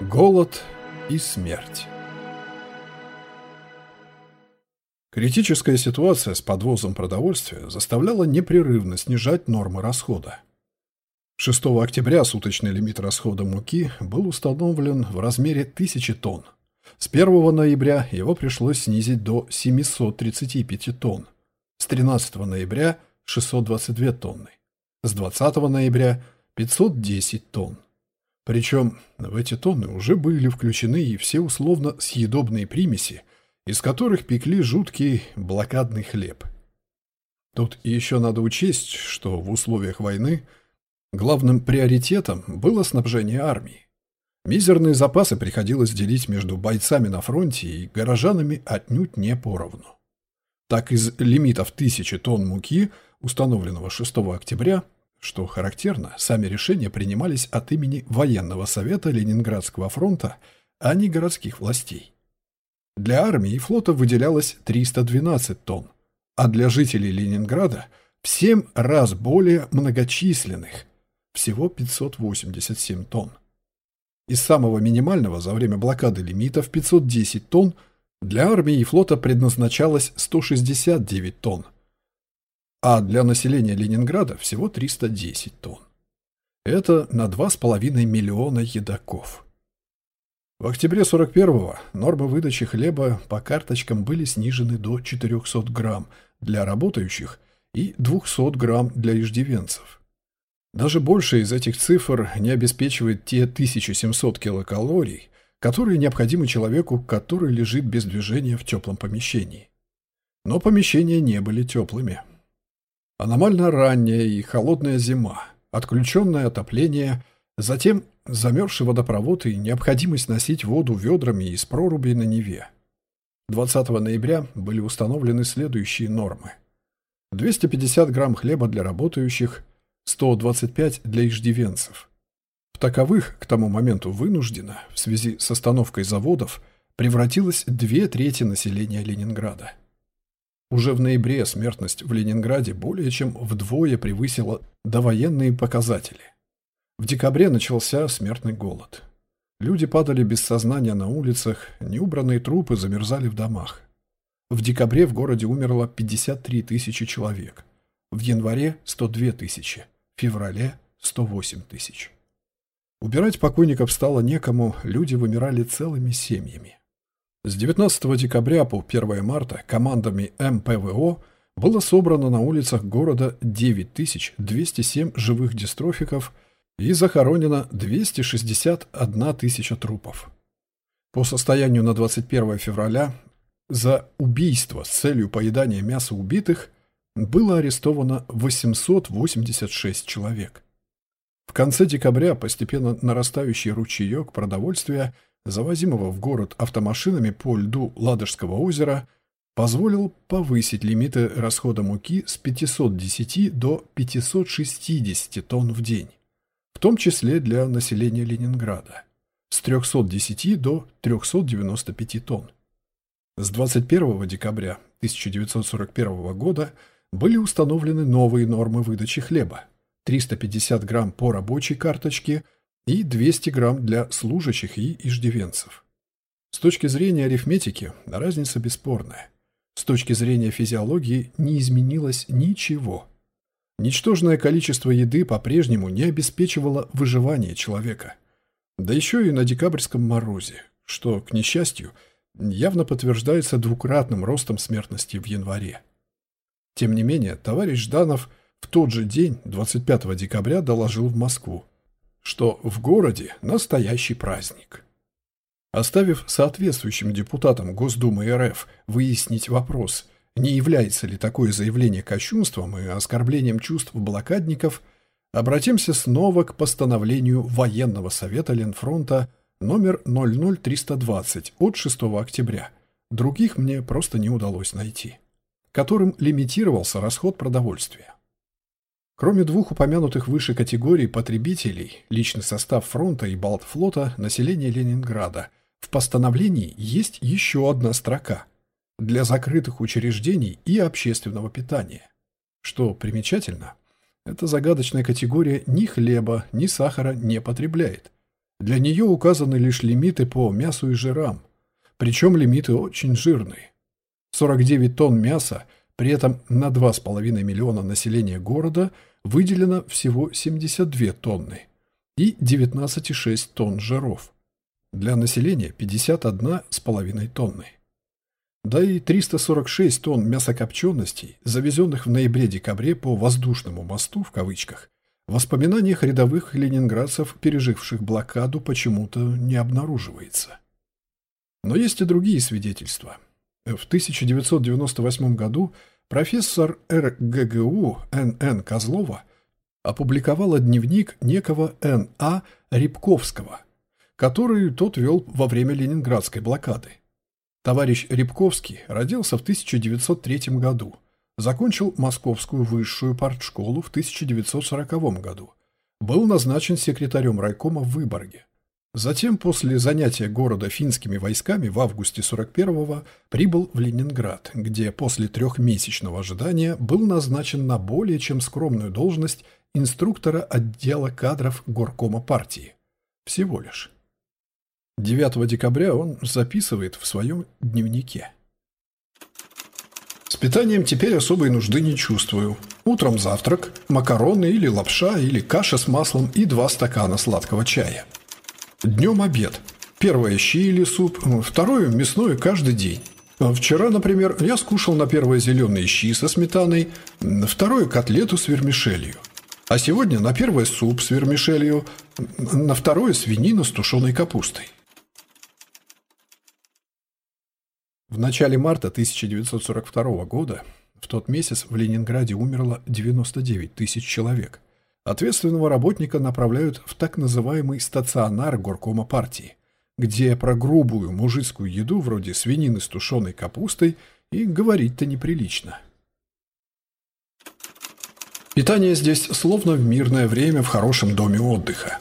Голод и смерть. Критическая ситуация с подвозом продовольствия заставляла непрерывно снижать нормы расхода. 6 октября суточный лимит расхода муки был установлен в размере 1000 тонн. С 1 ноября его пришлось снизить до 735 тонн. С 13 ноября – 622 тонны. С 20 ноября – 510 тонн. Причем в эти тонны уже были включены и все условно съедобные примеси, из которых пекли жуткий блокадный хлеб. Тут еще надо учесть, что в условиях войны главным приоритетом было снабжение армии. Мизерные запасы приходилось делить между бойцами на фронте и горожанами отнюдь не поровну. Так из лимитов тысячи тонн муки, установленного 6 октября, что характерно, сами решения принимались от имени Военного совета Ленинградского фронта, а не городских властей. Для армии и флота выделялось 312 тонн, а для жителей Ленинграда в 7 раз более многочисленных, всего 587 тонн. Из самого минимального за время блокады лимита в 510 тонн для армии и флота предназначалось 169 тонн, а для населения Ленинграда всего 310 тонн. Это на 2,5 миллиона едоков. В октябре 41-го нормы выдачи хлеба по карточкам были снижены до 400 грамм для работающих и 200 грамм для иждивенцев. Даже больше из этих цифр не обеспечивает те 1700 килокалорий, которые необходимы человеку, который лежит без движения в теплом помещении. Но помещения не были теплыми. Аномально ранняя и холодная зима, отключенное отопление, затем замерзший водопровод и необходимость носить воду ведрами из прорубей на Неве. 20 ноября были установлены следующие нормы. 250 грамм хлеба для работающих, 125 для иждивенцев. В таковых к тому моменту вынуждено, в связи с остановкой заводов, превратилось две трети населения Ленинграда. Уже в ноябре смертность в Ленинграде более чем вдвое превысила довоенные показатели. В декабре начался смертный голод. Люди падали без сознания на улицах, неубранные трупы замерзали в домах. В декабре в городе умерло 53 тысячи человек, в январе – 102 тысячи, в феврале – 108 тысяч. Убирать покойников стало некому, люди вымирали целыми семьями. С 19 декабря по 1 марта командами МПВО было собрано на улицах города 9207 живых дистрофиков и захоронено 261 тысяча трупов. По состоянию на 21 февраля за убийство с целью поедания мяса убитых было арестовано 886 человек. В конце декабря постепенно нарастающий ручеек продовольствия завозимого в город автомашинами по льду Ладожского озера, позволил повысить лимиты расхода муки с 510 до 560 тонн в день, в том числе для населения Ленинграда, с 310 до 395 тонн. С 21 декабря 1941 года были установлены новые нормы выдачи хлеба – 350 грамм по рабочей карточке – и 200 грамм для служащих и иждивенцев. С точки зрения арифметики разница бесспорная. С точки зрения физиологии не изменилось ничего. Ничтожное количество еды по-прежнему не обеспечивало выживание человека. Да еще и на декабрьском морозе, что, к несчастью, явно подтверждается двукратным ростом смертности в январе. Тем не менее, товарищ Жданов в тот же день, 25 декабря, доложил в Москву что в городе настоящий праздник. Оставив соответствующим депутатам Госдумы РФ выяснить вопрос, не является ли такое заявление кощунством и оскорблением чувств блокадников, обратимся снова к постановлению Военного совета Ленфронта номер 00320 от 6 октября. Других мне просто не удалось найти, которым лимитировался расход продовольствия. Кроме двух упомянутых выше категорий потребителей, личный состав фронта и Балтфлота, население Ленинграда, в постановлении есть еще одна строка для закрытых учреждений и общественного питания. Что примечательно, эта загадочная категория ни хлеба, ни сахара не потребляет. Для нее указаны лишь лимиты по мясу и жирам. Причем лимиты очень жирные. 49 тонн мяса, при этом на 2,5 миллиона населения города выделено всего 72 тонны и 19,6 тонн жиров. Для населения 51,5 тонны. Да и 346 тонн мясокопченостей, завезенных в ноябре-декабре по «воздушному мосту» в кавычках, в воспоминаниях рядовых ленинградцев, переживших блокаду, почему-то не обнаруживается. Но есть и другие свидетельства. В 1998 году профессор РГГУ Н.Н. Козлова опубликовала дневник некого Н.А. Рябковского, который тот вел во время ленинградской блокады. Товарищ Рябковский родился в 1903 году, закончил Московскую высшую партшколу в 1940 году, был назначен секретарем райкома в Выборге. Затем, после занятия города финскими войсками в августе 41-го, прибыл в Ленинград, где после трехмесячного ожидания был назначен на более чем скромную должность инструктора отдела кадров горкома партии. Всего лишь. 9 декабря он записывает в своем дневнике. С питанием теперь особой нужды не чувствую. Утром завтрак, макароны или лапша, или каша с маслом и два стакана сладкого чая. Днем обед. Первое щи или суп, второе мясное каждый день. Вчера, например, я скушал на первое зеленые щи со сметаной, второе котлету с вермишелью. А сегодня на первое суп с вермишелью, на второе свинина с тушеной капустой. В начале марта 1942 года, в тот месяц в Ленинграде умерло 99 тысяч человек. Ответственного работника направляют в так называемый стационар горкома партии, где про грубую мужицкую еду вроде свинины с тушеной капустой и говорить-то неприлично. Питание здесь словно в мирное время в хорошем доме отдыха.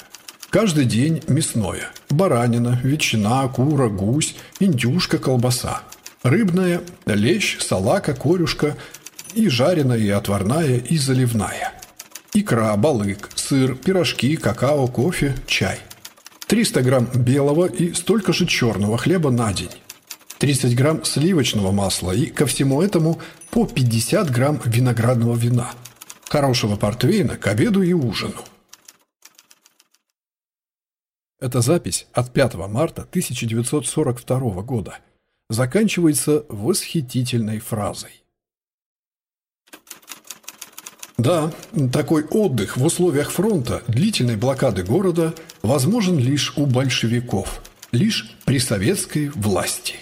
Каждый день мясное. Баранина, ветчина, кура, гусь, индюшка, колбаса. Рыбная, лещ, салака, корюшка и жареная, и отварная, и заливная. Икра, балык, сыр, пирожки, какао, кофе, чай. 300 грамм белого и столько же черного хлеба на день. 30 грамм сливочного масла и ко всему этому по 50 грамм виноградного вина. Хорошего портвейна к обеду и ужину. Эта запись от 5 марта 1942 года заканчивается восхитительной фразой. Да, такой отдых в условиях фронта, длительной блокады города возможен лишь у большевиков, лишь при советской власти.